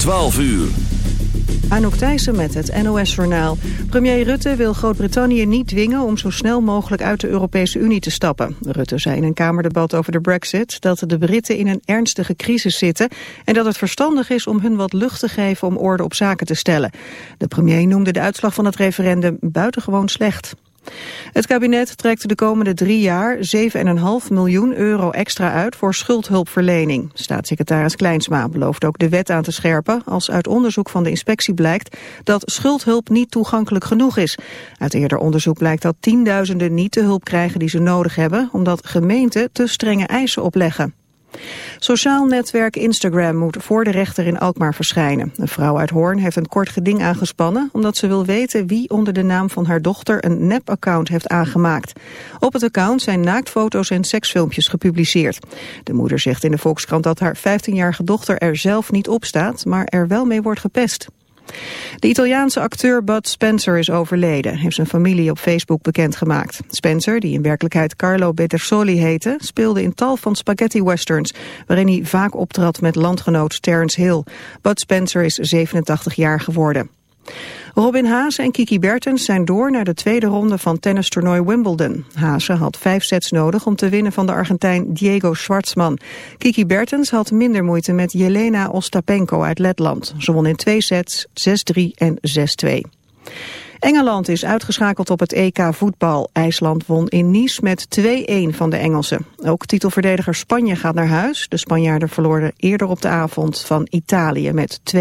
12 uur. Anouk Thijssen met het NOS-journaal. Premier Rutte wil Groot-Brittannië niet dwingen om zo snel mogelijk uit de Europese Unie te stappen. Rutte zei in een Kamerdebat over de brexit dat de Britten in een ernstige crisis zitten... en dat het verstandig is om hun wat lucht te geven om orde op zaken te stellen. De premier noemde de uitslag van het referendum buitengewoon slecht. Het kabinet trekt de komende drie jaar 7,5 miljoen euro extra uit voor schuldhulpverlening. Staatssecretaris Kleinsma belooft ook de wet aan te scherpen als uit onderzoek van de inspectie blijkt dat schuldhulp niet toegankelijk genoeg is. Uit eerder onderzoek blijkt dat tienduizenden niet de hulp krijgen die ze nodig hebben omdat gemeenten te strenge eisen opleggen. Sociaal netwerk Instagram moet voor de rechter in Alkmaar verschijnen. Een vrouw uit Hoorn heeft een kort geding aangespannen... omdat ze wil weten wie onder de naam van haar dochter een nep-account heeft aangemaakt. Op het account zijn naaktfoto's en seksfilmpjes gepubliceerd. De moeder zegt in de Volkskrant dat haar 15-jarige dochter er zelf niet op staat... maar er wel mee wordt gepest. De Italiaanse acteur Bud Spencer is overleden, heeft zijn familie op Facebook bekendgemaakt. Spencer, die in werkelijkheid Carlo Betersoli heette, speelde in tal van spaghetti westerns, waarin hij vaak optrad met landgenoot Terence Hill. Bud Spencer is 87 jaar geworden. Robin Haase en Kiki Bertens zijn door naar de tweede ronde van tennistoernooi Wimbledon. Haase had vijf sets nodig om te winnen van de Argentijn Diego Schwartzman. Kiki Bertens had minder moeite met Jelena Ostapenko uit Letland. Ze won in twee sets 6-3 en 6-2. Engeland is uitgeschakeld op het EK voetbal. IJsland won in Nice met 2-1 van de Engelsen. Ook titelverdediger Spanje gaat naar huis. De Spanjaarden verloren eerder op de avond van Italië met 2-0.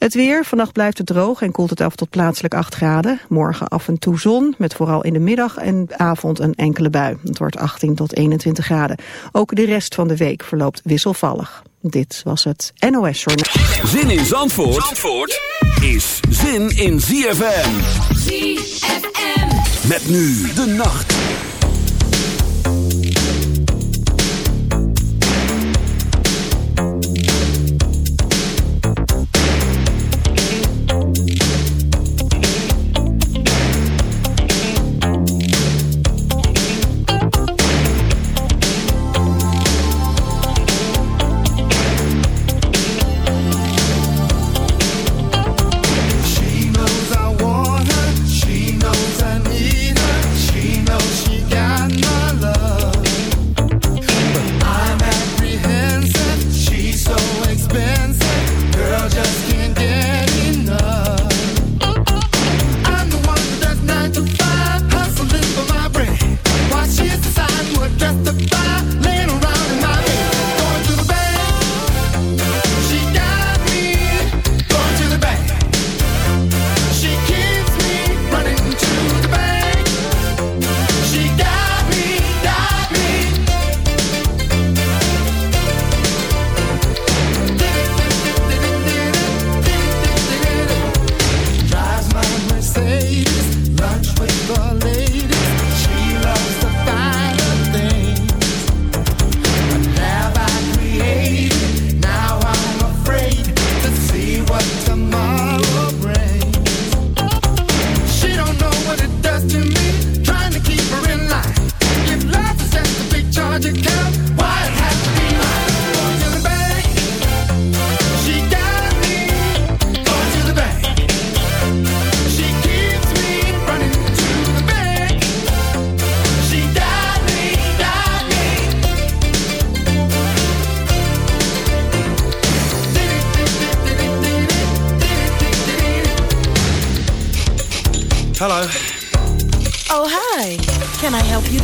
Het weer, vannacht blijft het droog en koelt het af tot plaatselijk 8 graden. Morgen af en toe zon, met vooral in de middag en avond een enkele bui. Het wordt 18 tot 21 graden. Ook de rest van de week verloopt wisselvallig. Dit was het NOS Journal. Zin in Zandvoort, Zandvoort is zin in ZFM. ZFM. Met nu de nacht.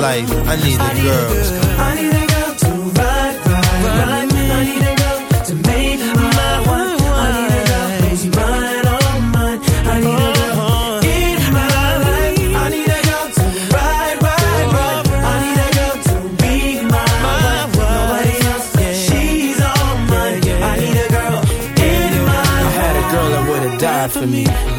life. I need a girl. I need a girl to ride, ride, ride. I need a girl to make my wife. I need a girl who's mine, all mine. I need a girl in my life. I need a girl to ride, ride, ride. I need a girl to be my wife. Nobody else, she's all mine. I need a girl in my I had a girl that would've died for me.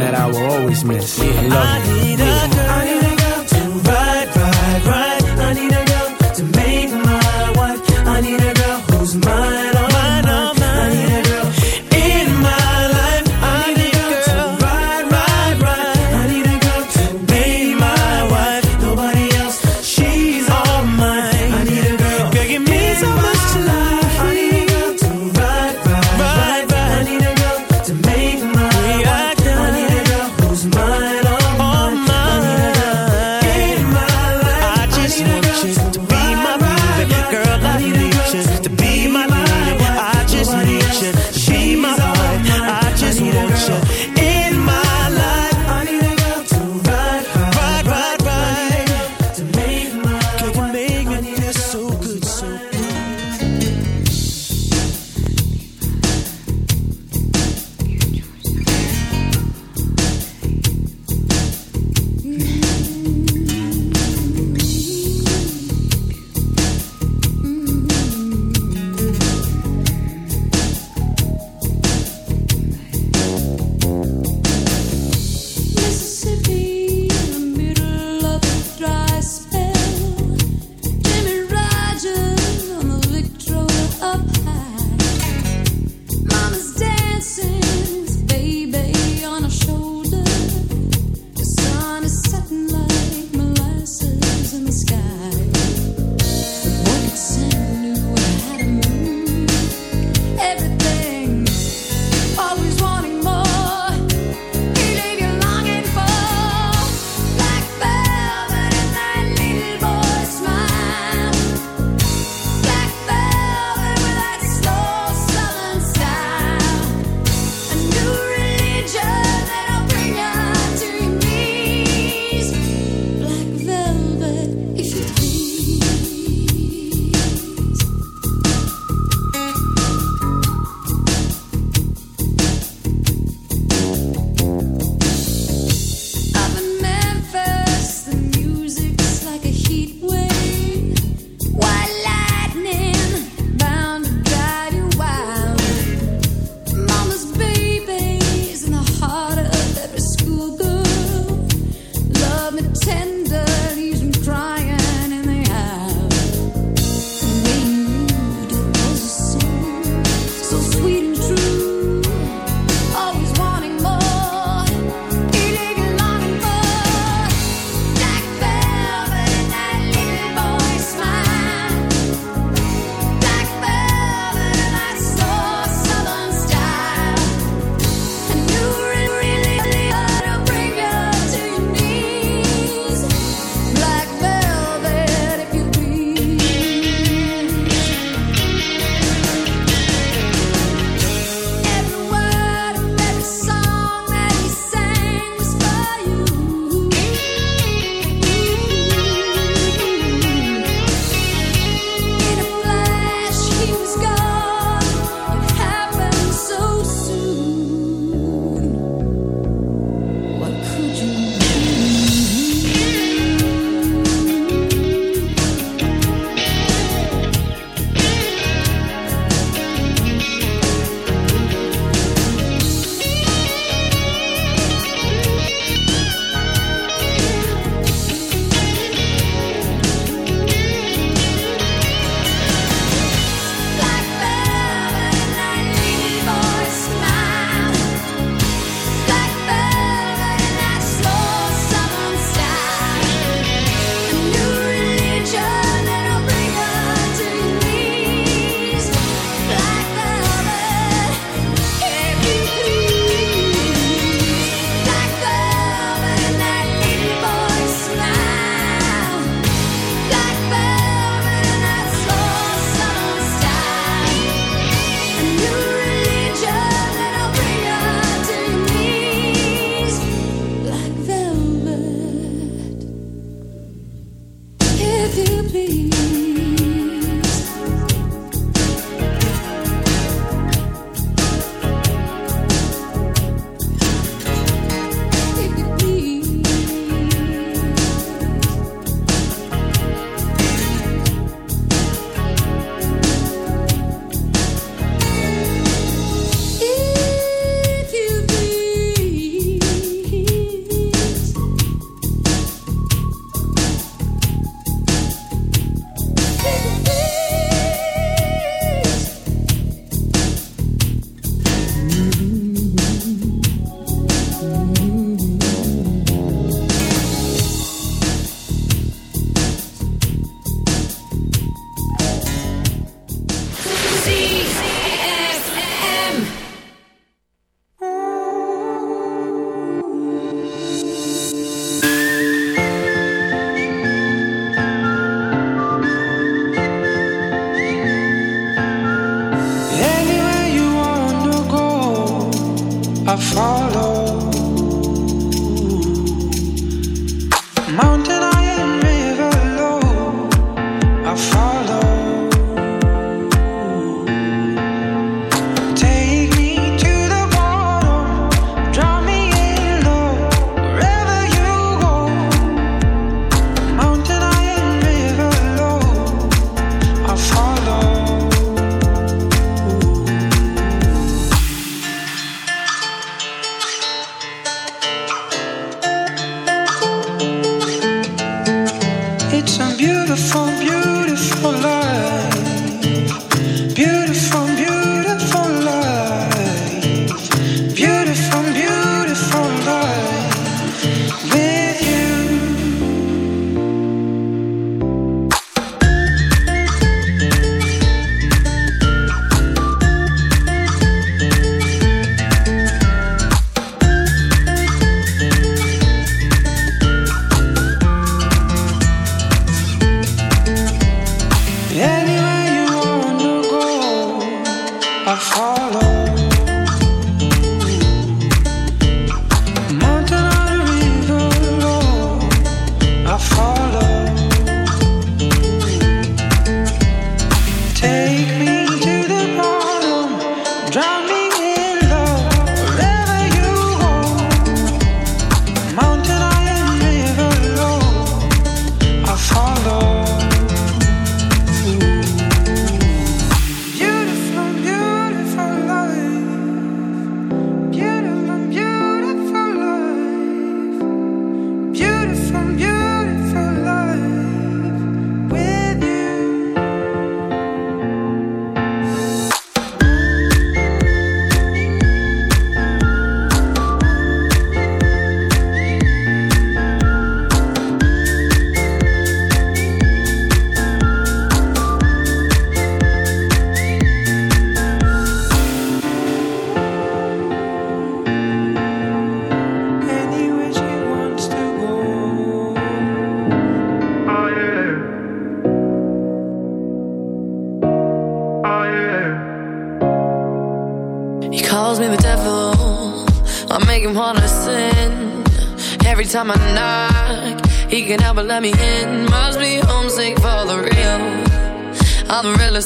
that I will always miss. I love you. I need a girl to ride, ride, ride. I need a girl to make my wife. I need a girl who's mine. I follow.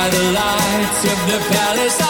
by the lights of the Palace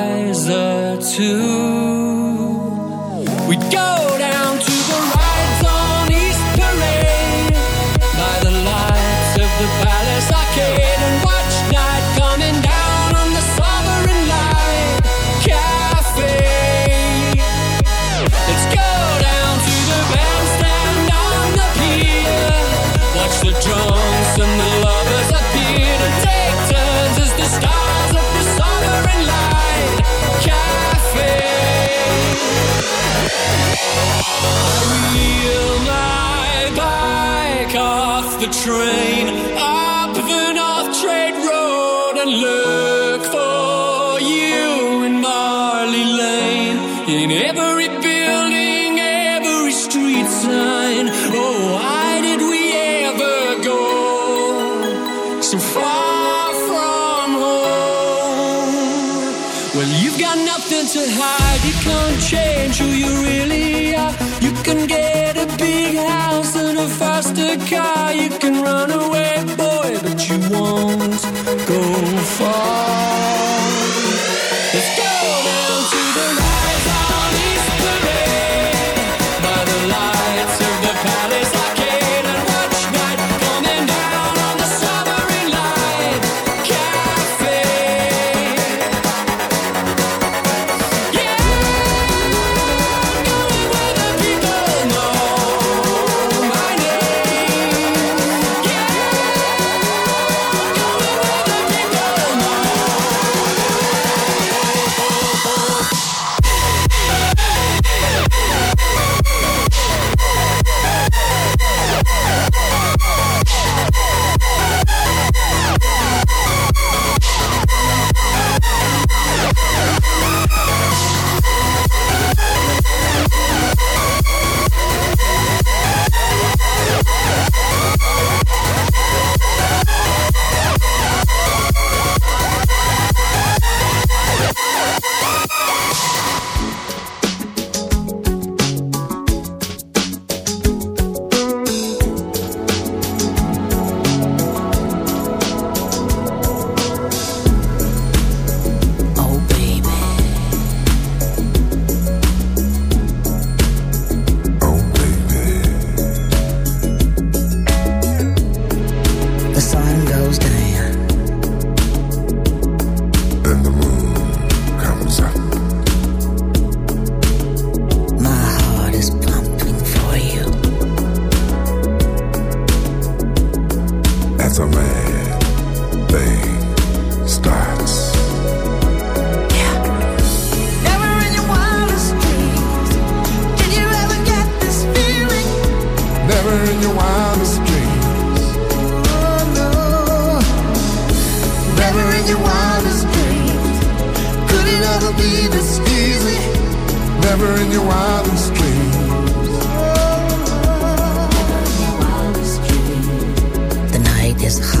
train. Never in your wildest dreams. The night is high.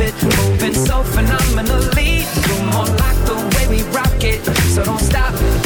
eyes off of it, moving so phenomenally. You're more like the way we rock it, so don't stop.